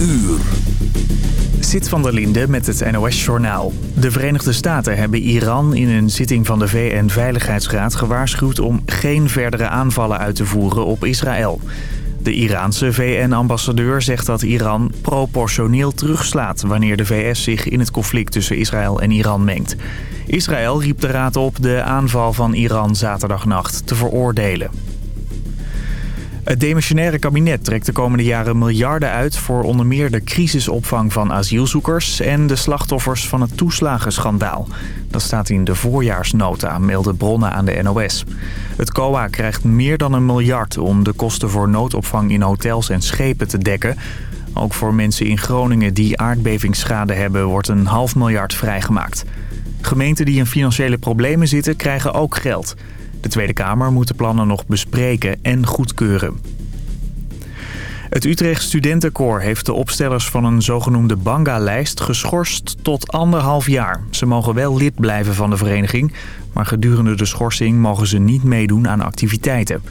uur. Zit van der Linde met het NOS-journaal. De Verenigde Staten hebben Iran in een zitting van de VN-veiligheidsraad gewaarschuwd... om geen verdere aanvallen uit te voeren op Israël. De Iraanse VN-ambassadeur zegt dat Iran proportioneel terugslaat... wanneer de VS zich in het conflict tussen Israël en Iran mengt. Israël riep de raad op de aanval van Iran zaterdagnacht te veroordelen. Het demissionaire kabinet trekt de komende jaren miljarden uit... voor onder meer de crisisopvang van asielzoekers... en de slachtoffers van het toeslagenschandaal. Dat staat in de voorjaarsnota, melden bronnen aan de NOS. Het COA krijgt meer dan een miljard... om de kosten voor noodopvang in hotels en schepen te dekken. Ook voor mensen in Groningen die aardbevingsschade hebben... wordt een half miljard vrijgemaakt. Gemeenten die in financiële problemen zitten krijgen ook geld... De Tweede Kamer moet de plannen nog bespreken en goedkeuren. Het Utrecht Studentenkoor heeft de opstellers van een zogenoemde Banga-lijst geschorst tot anderhalf jaar. Ze mogen wel lid blijven van de vereniging, maar gedurende de schorsing mogen ze niet meedoen aan activiteiten.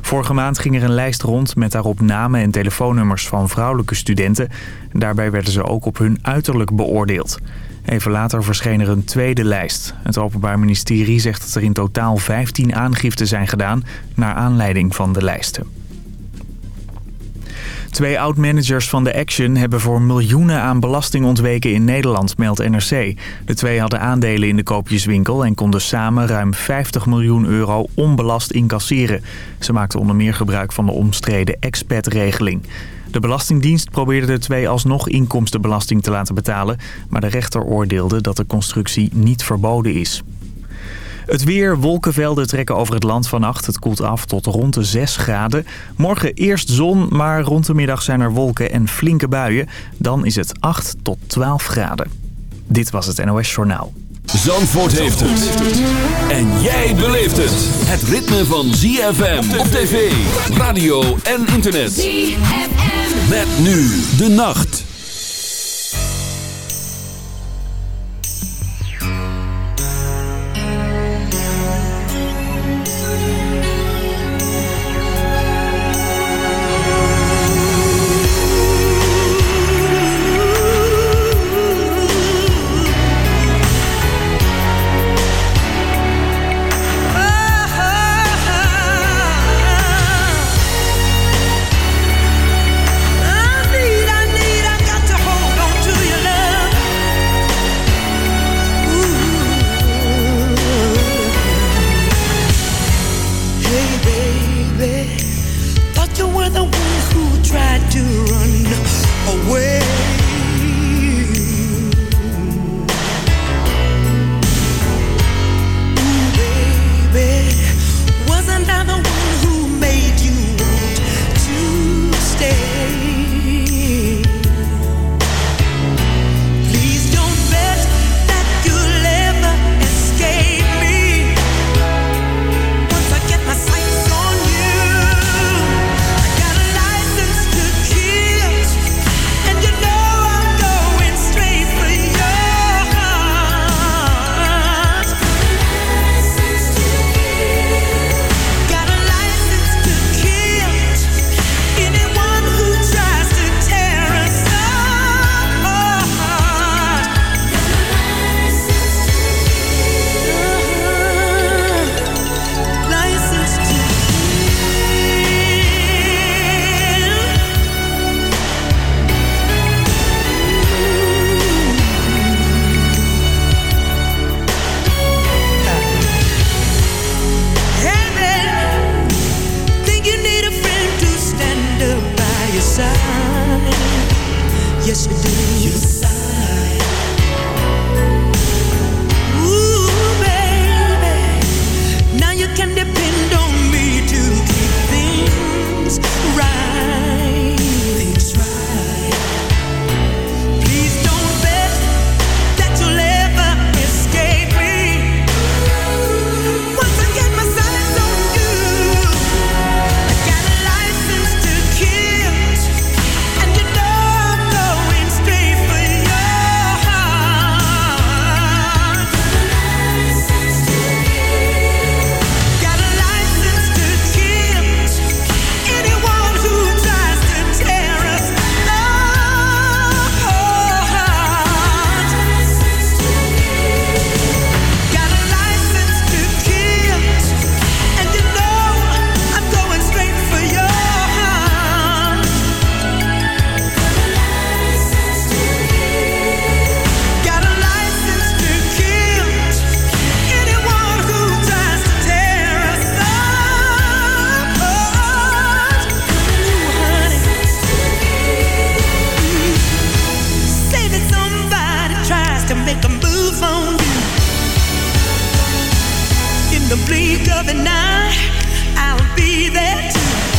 Vorige maand ging er een lijst rond met daarop namen en telefoonnummers van vrouwelijke studenten. Daarbij werden ze ook op hun uiterlijk beoordeeld. Even later verscheen er een tweede lijst. Het Openbaar Ministerie zegt dat er in totaal 15 aangiften zijn gedaan... naar aanleiding van de lijsten. Twee oud-managers van de Action hebben voor miljoenen aan belasting ontweken in Nederland, meldt NRC. De twee hadden aandelen in de koopjeswinkel en konden samen ruim 50 miljoen euro onbelast incasseren. Ze maakten onder meer gebruik van de omstreden expat-regeling. De Belastingdienst probeerde de twee alsnog inkomstenbelasting te laten betalen... maar de rechter oordeelde dat de constructie niet verboden is. Het weer, wolkenvelden trekken over het land vannacht. Het koelt af tot rond de 6 graden. Morgen eerst zon, maar rond de middag zijn er wolken en flinke buien. Dan is het 8 tot 12 graden. Dit was het NOS Journaal. Zandvoort heeft het. En jij beleeft het. Het ritme van ZFM op tv, radio en internet. ZFM. Met nu de nacht. peak of the night, I'll be there too.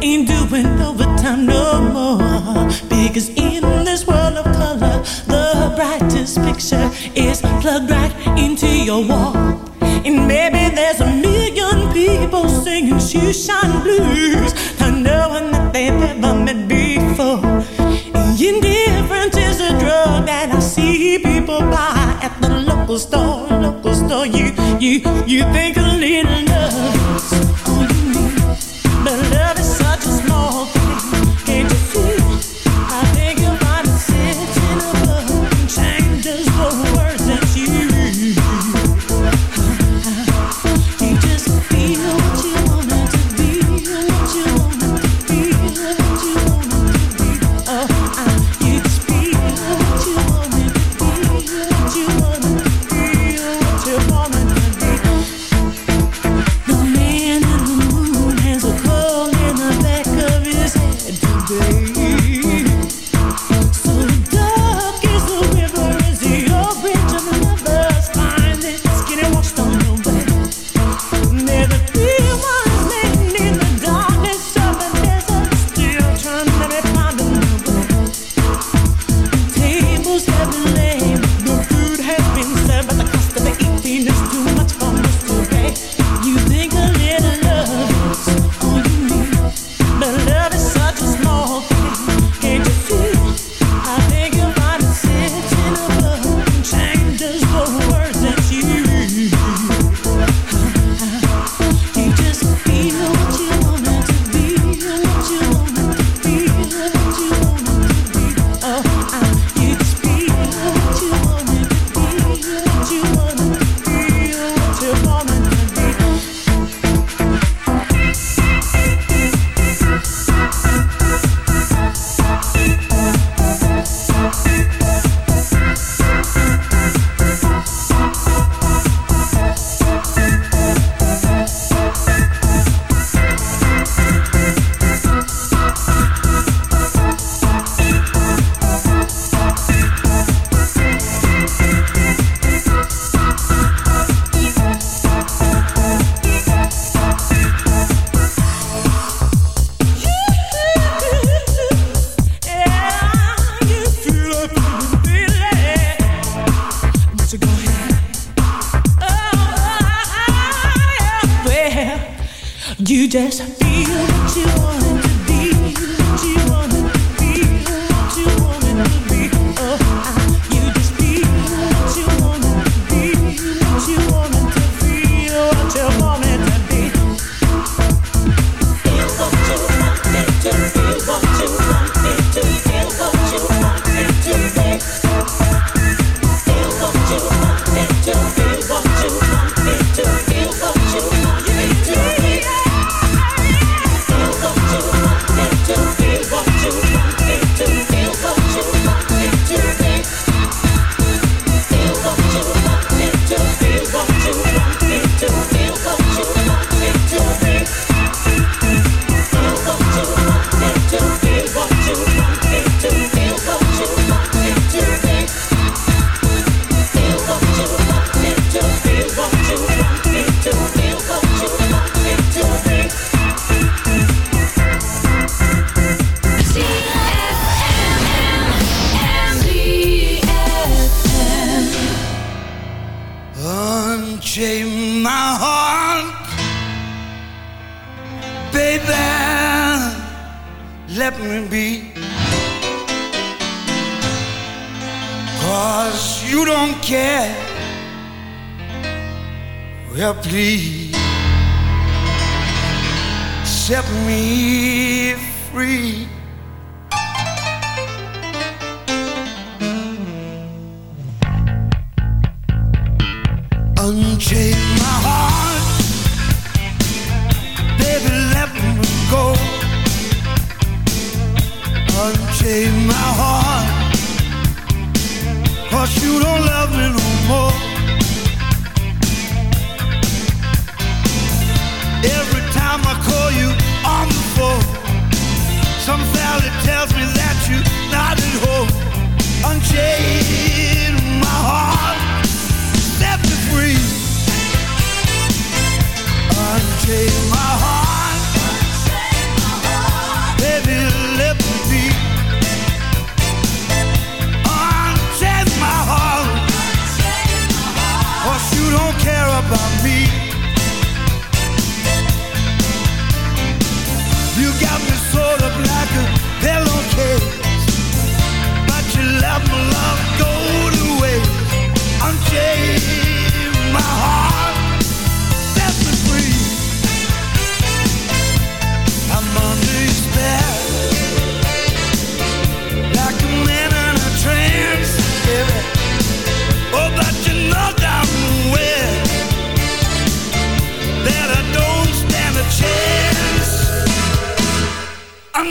Ain't doing overtime no more. Because in this world of color, the brightest picture is plugged right into your wall. And maybe there's a million people singing shoeshine blues to no one that they've ever met before. And indifference is a drug that I see people buy at the local store. Local store, you you you think a little love. Now please set me free.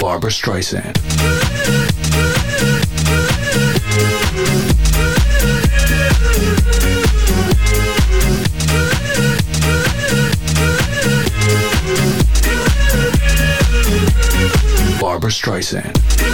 Barbra Streisand. Barbra Streisand.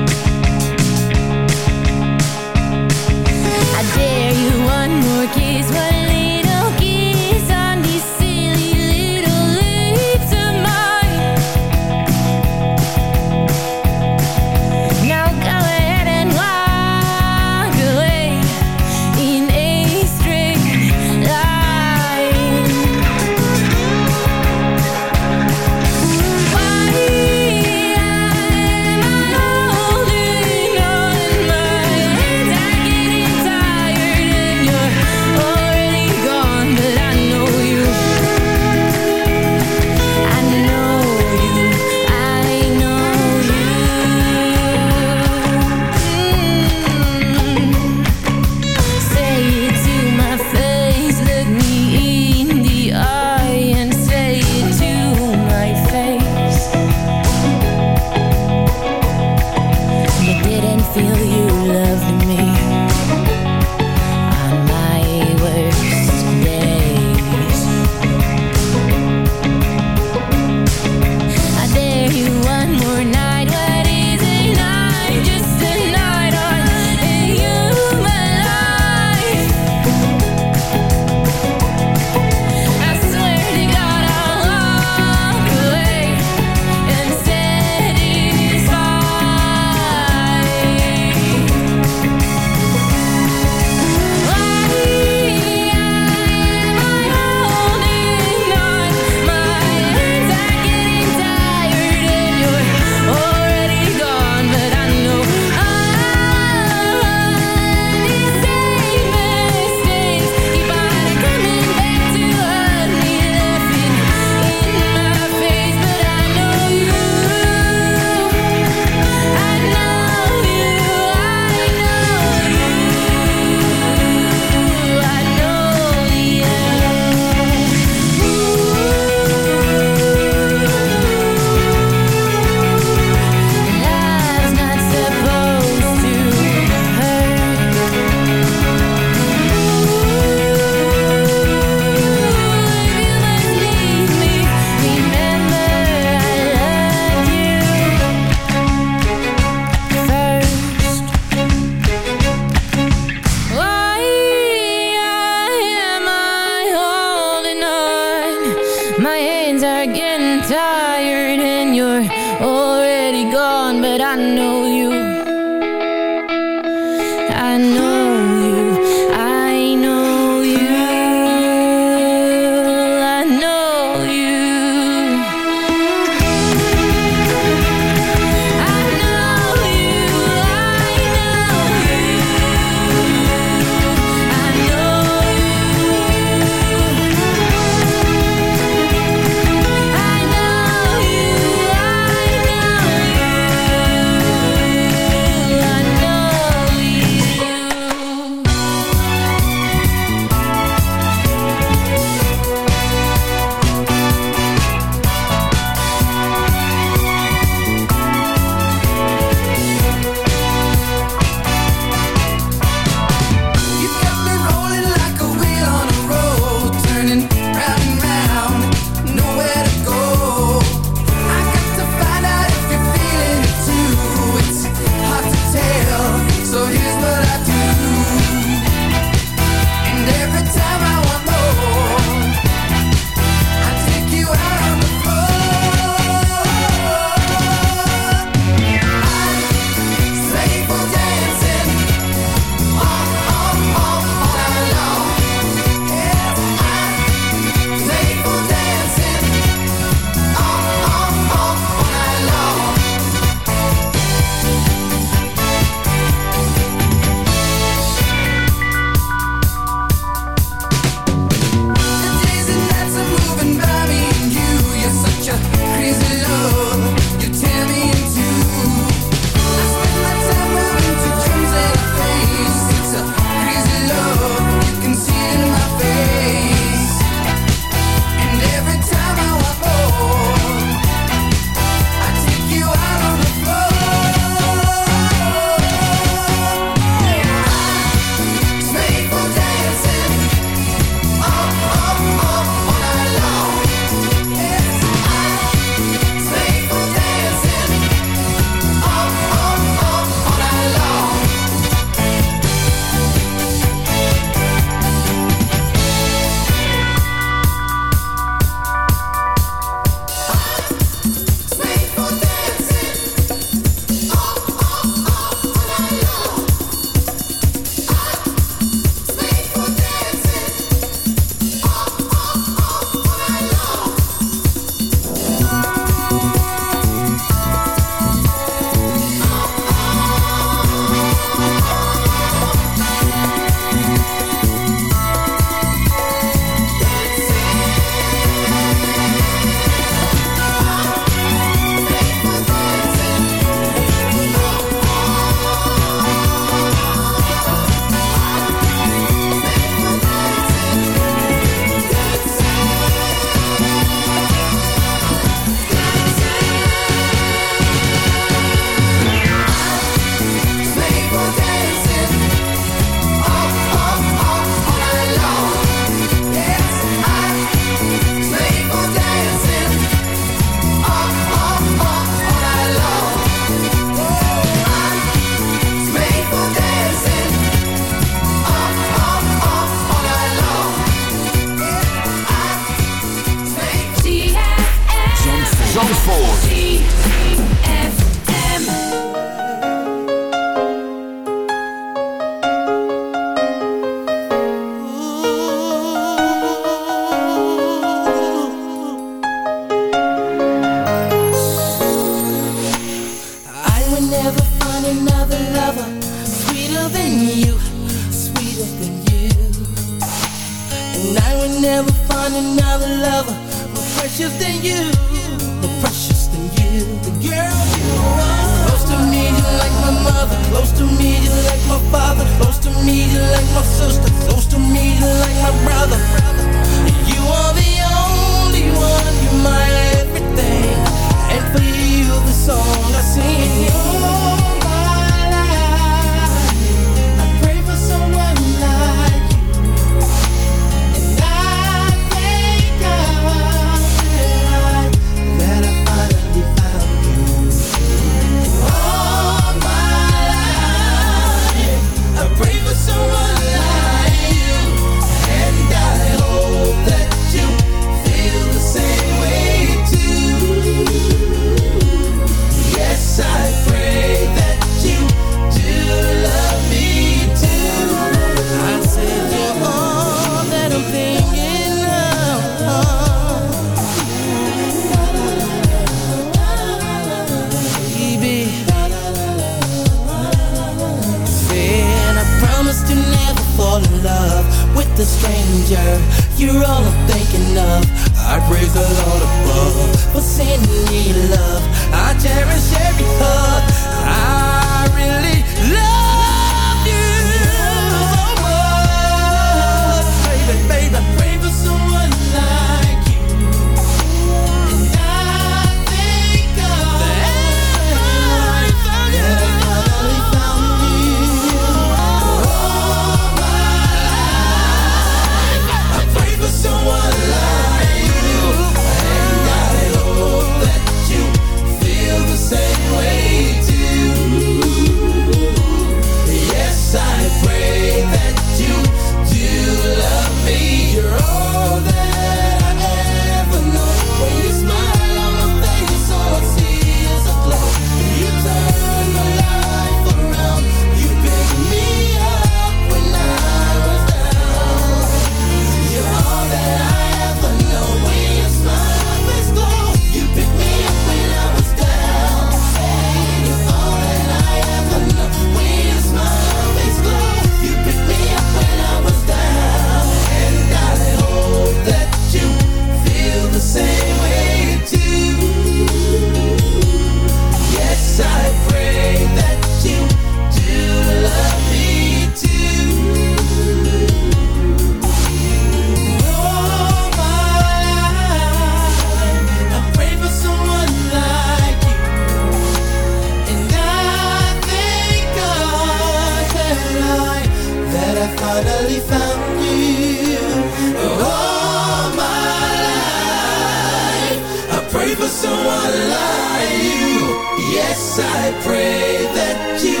I pray that you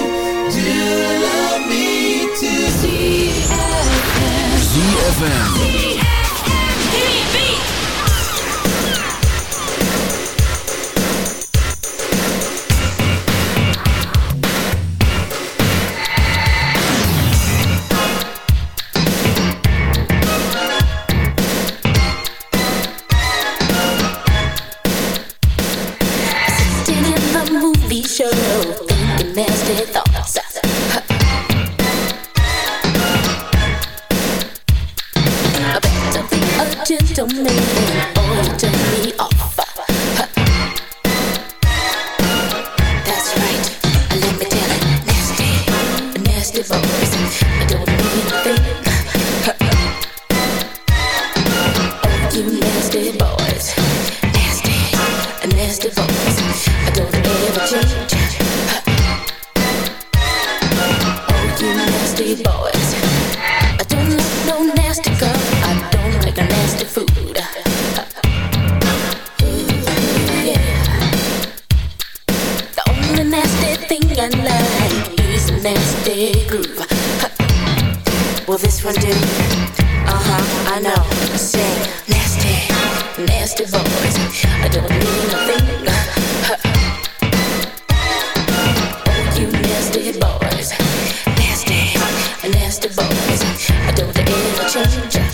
do love me too. ZFM. ZFM. treasure.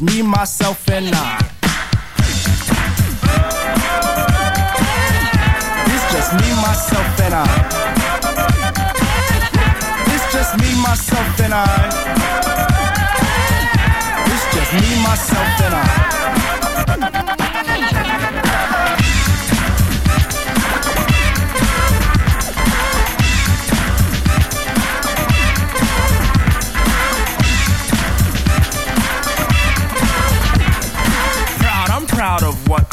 niemals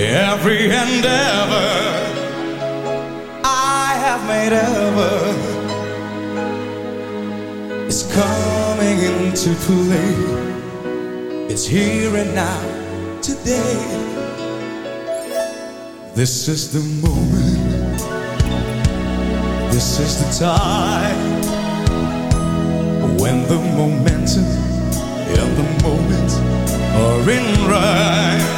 Every endeavor I have made ever is coming into play. It's here and now, today. This is the moment. This is the time when the momentum and the moment are in right.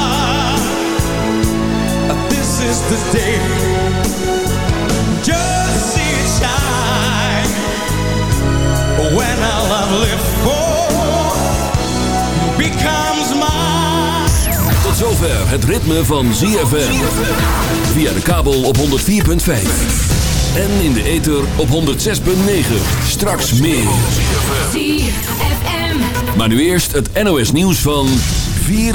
Is the day. Just see it shine when our love lived for becomes mine. Tot zover het ritme van ZFM. Via de kabel op 104.5. En in de ether op 106.9. Straks meer. ZFM. Maar nu eerst het NOS nieuws van 4